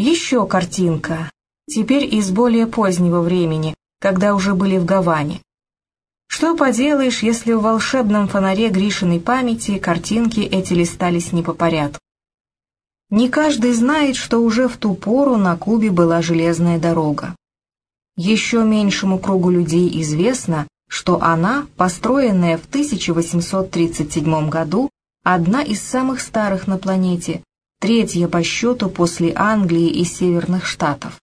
Еще картинка, теперь из более позднего времени, когда уже были в Гаване. Что поделаешь, если в волшебном фонаре Гришиной памяти картинки эти листались не по порядку. Не каждый знает, что уже в ту пору на Кубе была железная дорога. Еще меньшему кругу людей известно, что она, построенная в 1837 году, одна из самых старых на планете, третья по счету после Англии и Северных Штатов.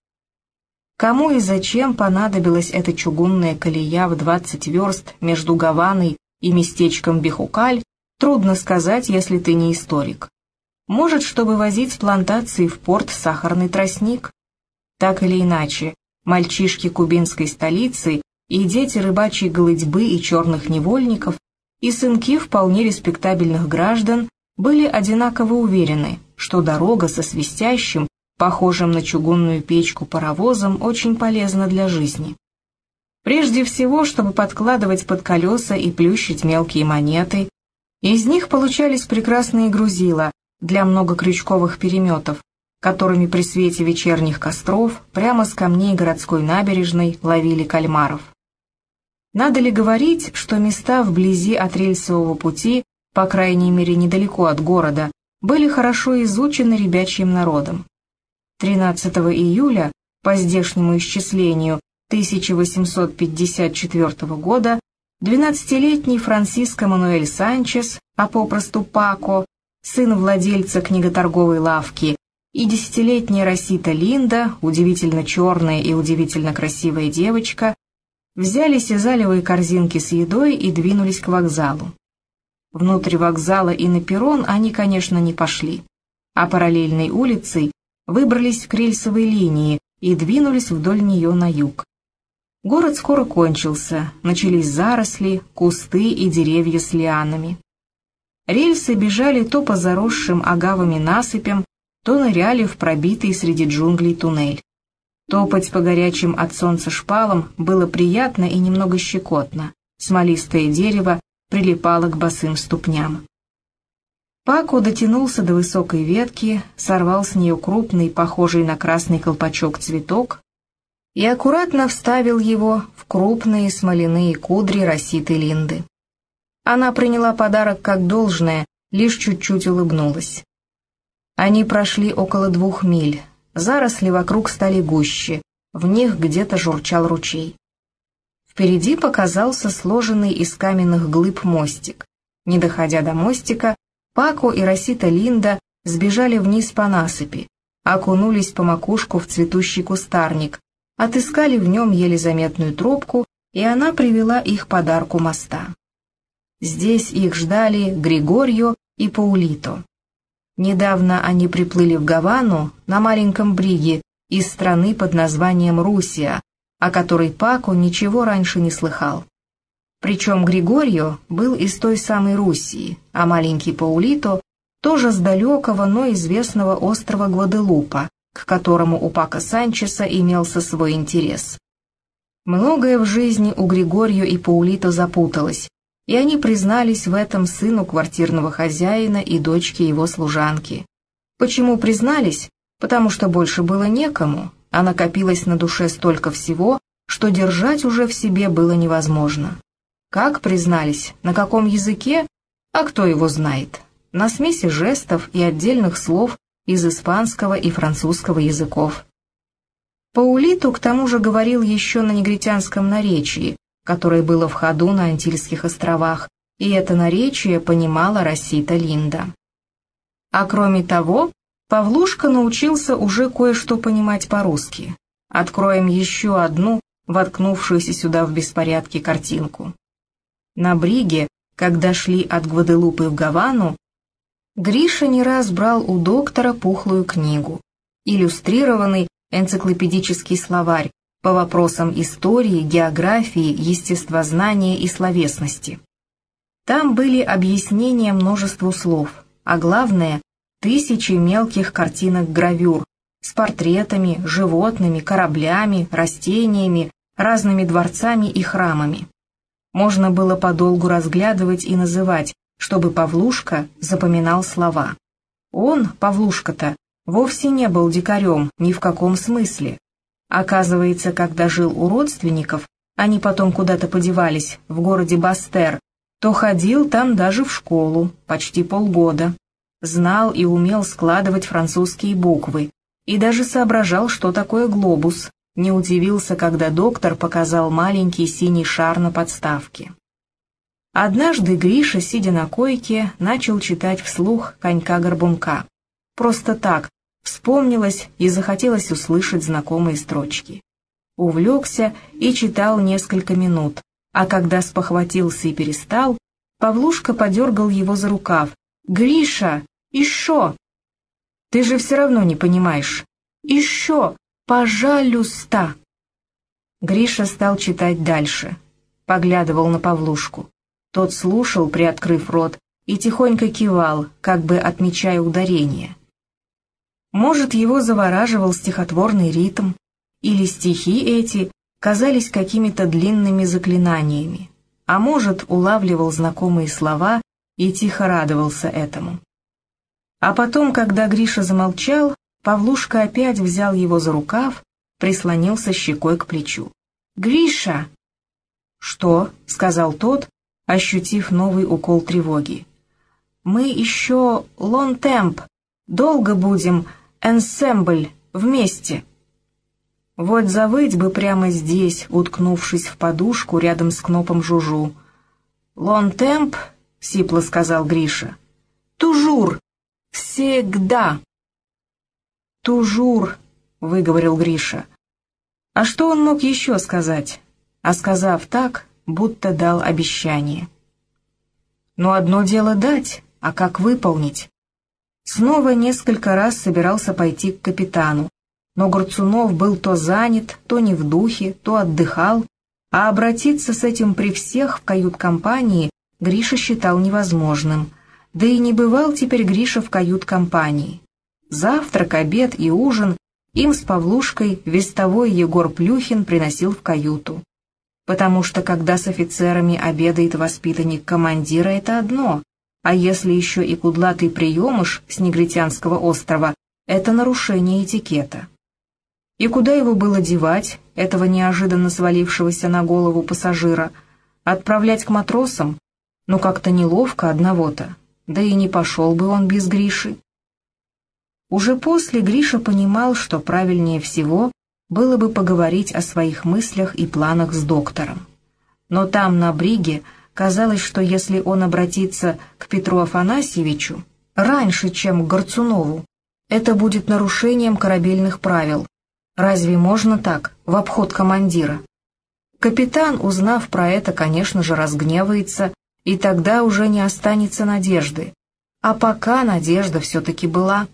Кому и зачем понадобилась эта чугунная колея в 20 верст между Гаваной и местечком Бихукаль, трудно сказать, если ты не историк. Может, чтобы возить с плантации в порт сахарный тростник? Так или иначе, мальчишки кубинской столицы и дети рыбачьей голытьбы и черных невольников, и сынки вполне респектабельных граждан были одинаково уверены, что дорога со свистящим похожим на чугунную печку паровозом, очень полезно для жизни. Прежде всего, чтобы подкладывать под колеса и плющить мелкие монеты, из них получались прекрасные грузила для многокрючковых переметов, которыми при свете вечерних костров прямо с камней городской набережной ловили кальмаров. Надо ли говорить, что места вблизи от рельсового пути, по крайней мере недалеко от города, были хорошо изучены ребячьим народом. 13 июля, по здешнему исчислению 1854 года, 12-летний Франсиско Мануэль Санчес, а попросту Пако, сын владельца книготорговой лавки, и десятилетняя Росита Линда, удивительно черная и удивительно красивая девочка, взяли сизалевые корзинки с едой и двинулись к вокзалу. Внутрь вокзала и на перрон они, конечно, не пошли, а параллельной улицей выбрались к рельсовой линии и двинулись вдоль нее на юг. Город скоро кончился, начались заросли, кусты и деревья с лианами. Рельсы бежали то по заросшим агавами насыпям, то ныряли в пробитый среди джунглей туннель. Топать по горячим от солнца шпалам было приятно и немного щекотно, смолистое дерево прилипало к босым ступням. Пако дотянулся до высокой ветки, сорвал с нее крупный, похожий на красный колпачок цветок и аккуратно вставил его в крупные смоляные кудри роситой Линды. Она приняла подарок как должное, лишь чуть-чуть улыбнулась. Они прошли около двух миль, заросли вокруг стали гуще, в них где-то журчал ручей. Впереди показался сложенный из каменных глыб мостик. Не доходя до мостика, Пако и Росита Линда сбежали вниз по насыпи, окунулись по макушку в цветущий кустарник, отыскали в нем еле заметную тропку, и она привела их подарку моста. Здесь их ждали Григорио и Паулито. Недавно они приплыли в Гавану на маленьком бриге из страны под названием Русия, о которой Пако ничего раньше не слыхал. Причем Григорио был из той самой Руссии, а маленький Паулито тоже с далекого, но известного острова Гваделупа, к которому у Пака Санчеса имелся свой интерес. Многое в жизни у Григорио и Паулито запуталось, и они признались в этом сыну квартирного хозяина и дочке его служанки. Почему признались? Потому что больше было некому, а накопилось на душе столько всего, что держать уже в себе было невозможно. Как признались, на каком языке, а кто его знает? На смеси жестов и отдельных слов из испанского и французского языков. Паулиту к тому же говорил еще на негритянском наречии, которое было в ходу на Антильских островах, и это наречие понимала Рассита Линда. А кроме того, Павлушка научился уже кое-что понимать по-русски. Откроем еще одну, воткнувшуюся сюда в беспорядке картинку. На бриге, когда шли от Гваделупы в Гавану, Гриша не раз брал у доктора пухлую книгу, иллюстрированный энциклопедический словарь по вопросам истории, географии, естествознания и словесности. Там были объяснения множеству слов, а главное – тысячи мелких картинок-гравюр с портретами, животными, кораблями, растениями, разными дворцами и храмами можно было подолгу разглядывать и называть, чтобы Павлушка запоминал слова. Он, Павлушка-то, вовсе не был дикарем ни в каком смысле. Оказывается, когда жил у родственников, они потом куда-то подевались, в городе Бастер, то ходил там даже в школу, почти полгода. Знал и умел складывать французские буквы, и даже соображал, что такое глобус. Не удивился, когда доктор показал маленький синий шар на подставке. Однажды Гриша, сидя на койке, начал читать вслух конька-горбунка. Просто так, вспомнилось и захотелось услышать знакомые строчки. Увлекся и читал несколько минут, а когда спохватился и перестал, Павлушка подергал его за рукав. «Гриша, еще!» «Ты же все равно не понимаешь. Еще! Пожалуйста!» Гриша стал читать дальше, поглядывал на Павлушку. Тот слушал, приоткрыв рот, и тихонько кивал, как бы отмечая ударение. Может, его завораживал стихотворный ритм, или стихи эти казались какими-то длинными заклинаниями, а может, улавливал знакомые слова и тихо радовался этому. А потом, когда Гриша замолчал, Павлушка опять взял его за рукав, прислонился щекой к плечу. «Гриша!» «Что?» — сказал тот, ощутив новый укол тревоги. «Мы еще лон-темп, долго будем, энсембль, вместе». Вот завыть бы прямо здесь, уткнувшись в подушку рядом с кнопом Жужу. «Лон-темп», — сипло сказал Гриша. «Тужур! Всегда!» «Тужур», — выговорил Гриша. А что он мог еще сказать? А сказав так, будто дал обещание. Но одно дело дать, а как выполнить? Снова несколько раз собирался пойти к капитану, но Горцунов был то занят, то не в духе, то отдыхал, а обратиться с этим при всех в кают-компании Гриша считал невозможным, да и не бывал теперь Гриша в кают-компании. Завтрак, обед и ужин им с Павлушкой вестовой Егор Плюхин приносил в каюту потому что когда с офицерами обедает воспитанник командира, это одно, а если еще и кудлатый приемыш с негритянского острова, это нарушение этикета. И куда его было девать, этого неожиданно свалившегося на голову пассажира? Отправлять к матросам? Ну как-то неловко одного-то, да и не пошел бы он без Гриши. Уже после Гриша понимал, что правильнее всего было бы поговорить о своих мыслях и планах с доктором. Но там, на бриге, казалось, что если он обратится к Петру Афанасьевичу раньше, чем к Горцунову, это будет нарушением корабельных правил. Разве можно так, в обход командира? Капитан, узнав про это, конечно же, разгневается, и тогда уже не останется надежды. А пока надежда все-таки была.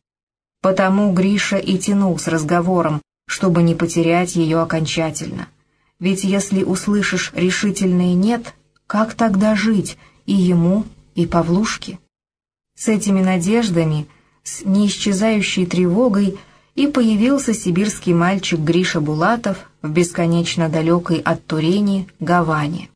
Потому Гриша и тянул с разговором, чтобы не потерять ее окончательно. Ведь если услышишь решительное «нет», как тогда жить и ему, и Павлушке? С этими надеждами, с неисчезающей тревогой и появился сибирский мальчик Гриша Булатов в бесконечно далекой от Турени Гаване.